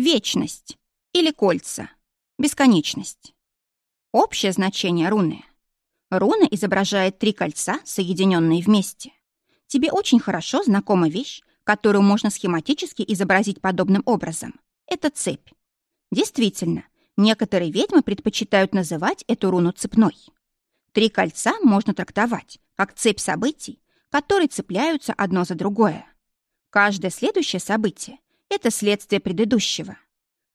Вечность или кольца. Бесконечность. Общее значение руны. Руна изображает три кольца, соединенные вместе. Тебе очень хорошо знакома вещь, которую можно схематически изобразить подобным образом. Это цепь. Действительно, некоторые ведьмы предпочитают называть эту руну цепной. Три кольца можно трактовать как цепь событий, которые цепляются одно за другое. Каждое следующее событие — это следствие предыдущего.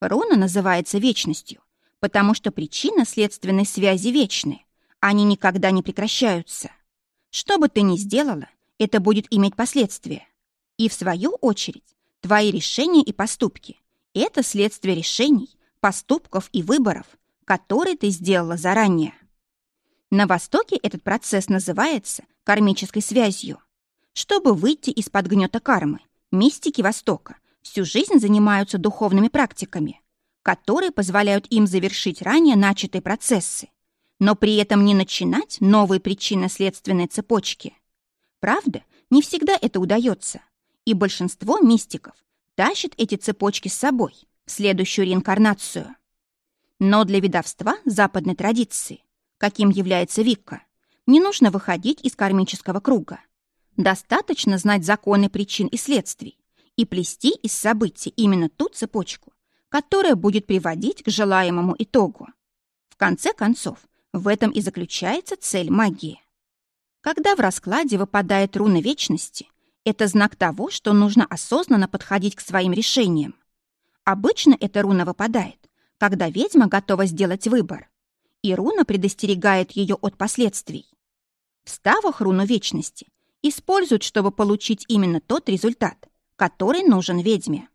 Руна называется вечностью, потому что причина следственной связи вечны. Они никогда не прекращаются. Что бы ты ни сделала, это будет иметь последствия. И, в свою очередь, твои решения и поступки — это следствие решений, поступков и выборов, которые ты сделала заранее. На Востоке этот процесс называется кармической связью. Чтобы выйти из-под гнета кармы, мистики Востока всю жизнь занимаются духовными практиками, которые позволяют им завершить ранее начатые процессы, но при этом не начинать новые причинно-следственные цепочки. Правда, не всегда это удается, и большинство мистиков тащат эти цепочки с собой в следующую реинкарнацию. Но для ведовства западной традиции каким является Викка, не нужно выходить из кармического круга. Достаточно знать законы причин и следствий и плести из событий именно ту цепочку, которая будет приводить к желаемому итогу. В конце концов, в этом и заключается цель магии. Когда в раскладе выпадает руна вечности, это знак того, что нужно осознанно подходить к своим решениям. Обычно эта руна выпадает, когда ведьма готова сделать выбор и руна предостерегает ее от последствий. В ставах руну вечности используют, чтобы получить именно тот результат, который нужен ведьме.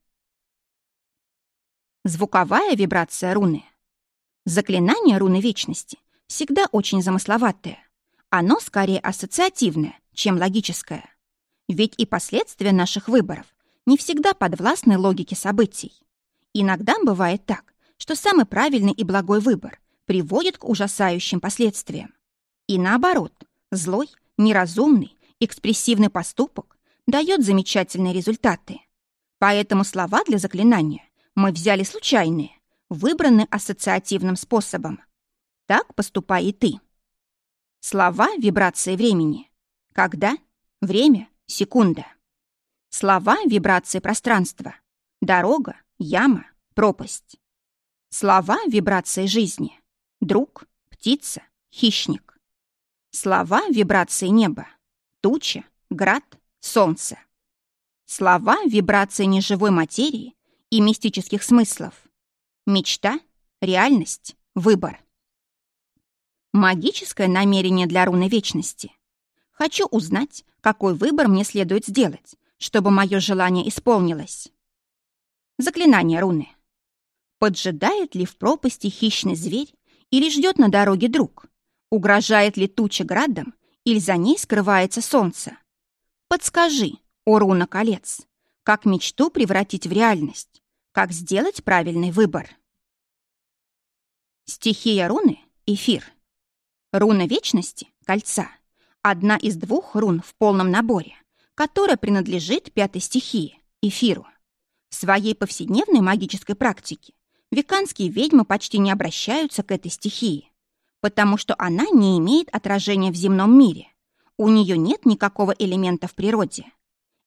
Звуковая вибрация руны. Заклинание руны вечности всегда очень замысловатое. Оно скорее ассоциативное, чем логическое. Ведь и последствия наших выборов не всегда подвластны логике событий. Иногда бывает так, что самый правильный и благой выбор приводит к ужасающим последствиям. И наоборот, злой, неразумный, экспрессивный поступок дает замечательные результаты. Поэтому слова для заклинания мы взяли случайные, выбранные ассоциативным способом. Так поступай и ты. Слова вибрации времени. Когда? Время, секунда. Слова вибрации пространства. Дорога, яма, пропасть. Слова вибрации жизни. Друг, птица, хищник. Слова вибрации неба. Туча, град, солнце. Слова вибрации неживой материи и мистических смыслов. Мечта, реальность, выбор. Магическое намерение для руны вечности. Хочу узнать, какой выбор мне следует сделать, чтобы мое желание исполнилось. Заклинание руны. Поджидает ли в пропасти хищный зверь или ждет на дороге друг? Угрожает ли туча градом, или за ней скрывается солнце? Подскажи, о руна колец, как мечту превратить в реальность, как сделать правильный выбор. Стихия руны — эфир. Руна вечности — кольца. Одна из двух рун в полном наборе, которая принадлежит пятой стихии — эфиру. В своей повседневной магической практике веканские ведьмы почти не обращаются к этой стихии, потому что она не имеет отражения в земном мире. У нее нет никакого элемента в природе.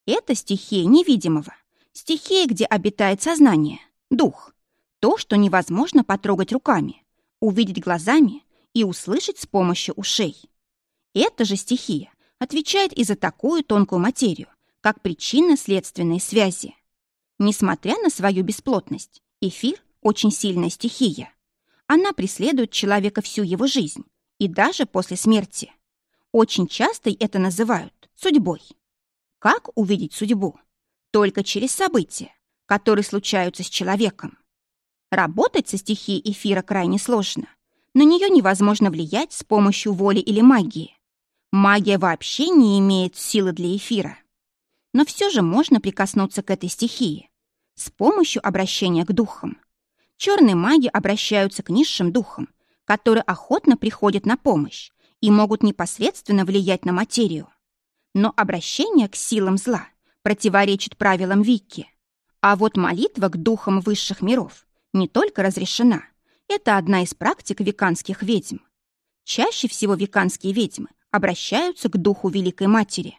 Это стихия невидимого, стихия, где обитает сознание, дух, то, что невозможно потрогать руками, увидеть глазами и услышать с помощью ушей. Эта же стихия отвечает и за такую тонкую материю, как причинно-следственные связи. Несмотря на свою бесплотность, эфир очень сильная стихия. Она преследует человека всю его жизнь и даже после смерти. Очень часто это называют судьбой. Как увидеть судьбу? Только через события, которые случаются с человеком. Работать со стихией эфира крайне сложно. На нее невозможно влиять с помощью воли или магии. Магия вообще не имеет силы для эфира. Но все же можно прикоснуться к этой стихии с помощью обращения к духам. Черные маги обращаются к низшим духам, которые охотно приходят на помощь и могут непосредственно влиять на материю. Но обращение к силам зла противоречит правилам Вики. А вот молитва к духам высших миров не только разрешена, это одна из практик веканских ведьм. Чаще всего веканские ведьмы обращаются к духу Великой Матери.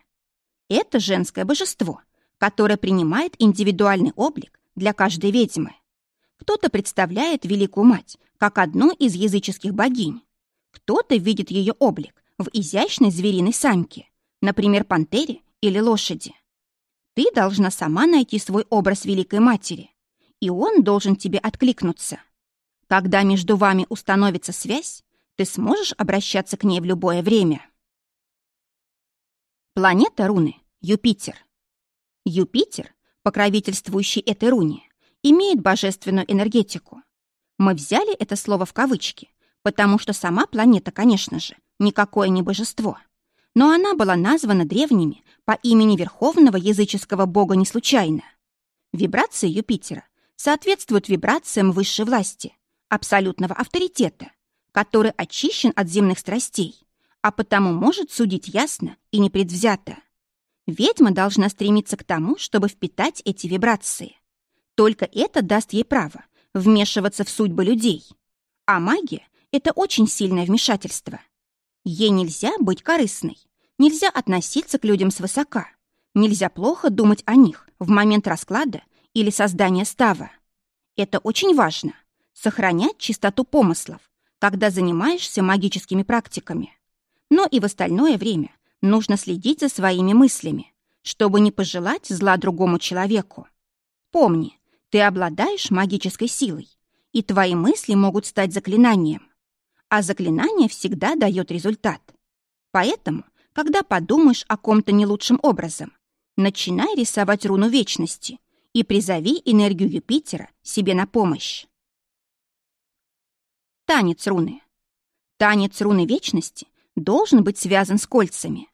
Это женское божество, которое принимает индивидуальный облик для каждой ведьмы. Кто-то представляет Великую Мать как одну из языческих богинь, кто-то видит ее облик в изящной звериной самке, например, пантере или лошади. Ты должна сама найти свой образ Великой Матери, и он должен тебе откликнуться. Когда между вами установится связь, ты сможешь обращаться к ней в любое время. Планета руны — Юпитер. Юпитер, покровительствующий этой руне, имеет божественную энергетику. Мы взяли это слово в кавычки, потому что сама планета, конечно же, никакое не божество — но она была названа древними по имени верховного языческого бога не случайно. Вибрации Юпитера соответствуют вибрациям высшей власти, абсолютного авторитета, который очищен от земных страстей, а потому может судить ясно и непредвзято. Ведьма должна стремиться к тому, чтобы впитать эти вибрации. Только это даст ей право вмешиваться в судьбы людей. А магия — это очень сильное вмешательство — Ей нельзя быть корыстной, нельзя относиться к людям свысока, нельзя плохо думать о них в момент расклада или создания става. Это очень важно — сохранять чистоту помыслов, когда занимаешься магическими практиками. Но и в остальное время нужно следить за своими мыслями, чтобы не пожелать зла другому человеку. Помни, ты обладаешь магической силой, и твои мысли могут стать заклинанием а заклинание всегда дает результат. Поэтому, когда подумаешь о ком-то не лучшим образом, начинай рисовать руну вечности и призови энергию Юпитера себе на помощь. Танец руны. Танец руны вечности должен быть связан с кольцами.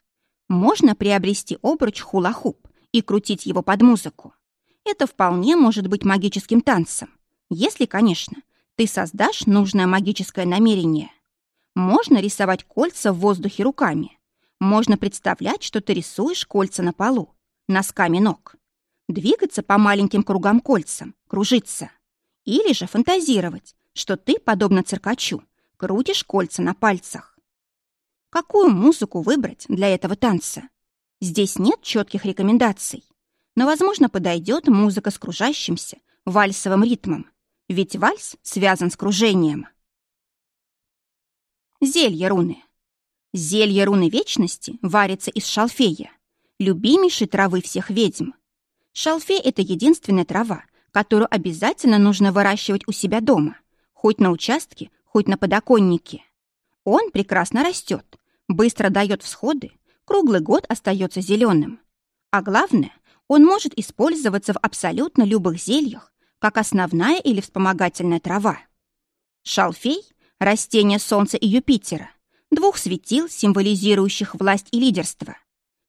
Можно приобрести обруч хула-хуп и крутить его под музыку. Это вполне может быть магическим танцем, если, конечно, ты создашь нужное магическое намерение. Можно рисовать кольца в воздухе руками. Можно представлять, что ты рисуешь кольца на полу, носками ног. Двигаться по маленьким кругам кольцам, кружиться. Или же фантазировать, что ты, подобно циркачу, крутишь кольца на пальцах. Какую музыку выбрать для этого танца? Здесь нет четких рекомендаций, но, возможно, подойдет музыка с кружащимся вальсовым ритмом ведь вальс связан с кружением. Зелье руны. Зелье руны вечности варится из шалфея, любимейшей травы всех ведьм. Шалфей — это единственная трава, которую обязательно нужно выращивать у себя дома, хоть на участке, хоть на подоконнике. Он прекрасно растет, быстро дает всходы, круглый год остается зеленым. А главное, он может использоваться в абсолютно любых зельях, как основная или вспомогательная трава. Шалфей – растение Солнца и Юпитера, двух светил, символизирующих власть и лидерство.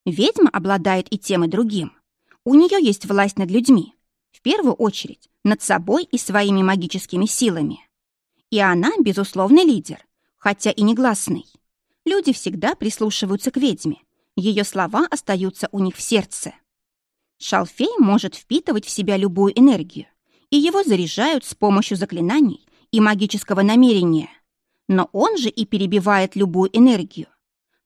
Ведьма обладает и тем, и другим. У нее есть власть над людьми, в первую очередь над собой и своими магическими силами. И она, безусловный лидер, хотя и негласный. Люди всегда прислушиваются к ведьме, ее слова остаются у них в сердце. Шалфей может впитывать в себя любую энергию, и его заряжают с помощью заклинаний и магического намерения. Но он же и перебивает любую энергию.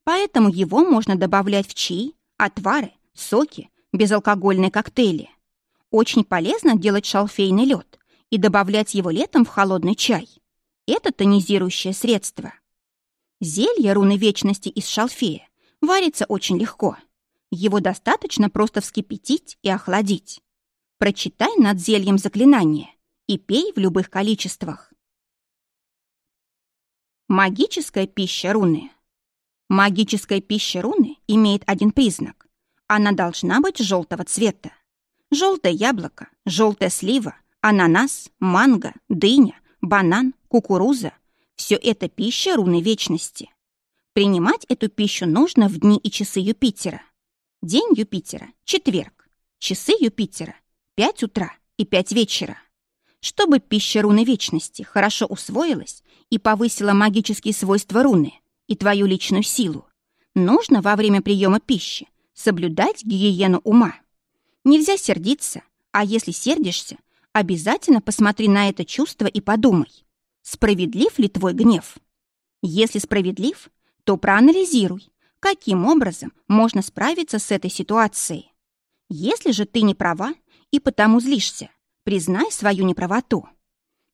Поэтому его можно добавлять в чаи, отвары, соки, безалкогольные коктейли. Очень полезно делать шалфейный лед и добавлять его летом в холодный чай. Это тонизирующее средство. Зелье руны вечности из шалфея варится очень легко. Его достаточно просто вскипятить и охладить. Прочитай над зельем заклинание и пей в любых количествах. Магическая пища руны. Магическая пища руны имеет один признак. Она должна быть желтого цвета. Желтое яблоко, желтая слива, ананас, манго, дыня, банан, кукуруза – все это пища руны вечности. Принимать эту пищу нужно в дни и часы Юпитера. День Юпитера – четверг. Часы Юпитера 5 утра и 5 вечера. Чтобы пища руны вечности хорошо усвоилась и повысила магические свойства руны и твою личную силу, нужно во время приема пищи соблюдать гигиену ума. Нельзя сердиться, А если сердишься, обязательно посмотри на это чувство и подумай, справедлив ли твой гнев. Если справедлив, то проанализируй, каким образом можно справиться с этой ситуацией. Если же ты не права и потому злишься, признай свою неправоту.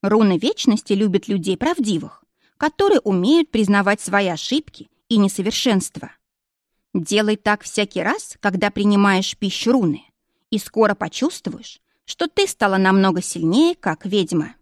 Руны вечности любят людей правдивых, которые умеют признавать свои ошибки и несовершенства. Делай так всякий раз, когда принимаешь пищу руны, и скоро почувствуешь, что ты стала намного сильнее, как ведьма.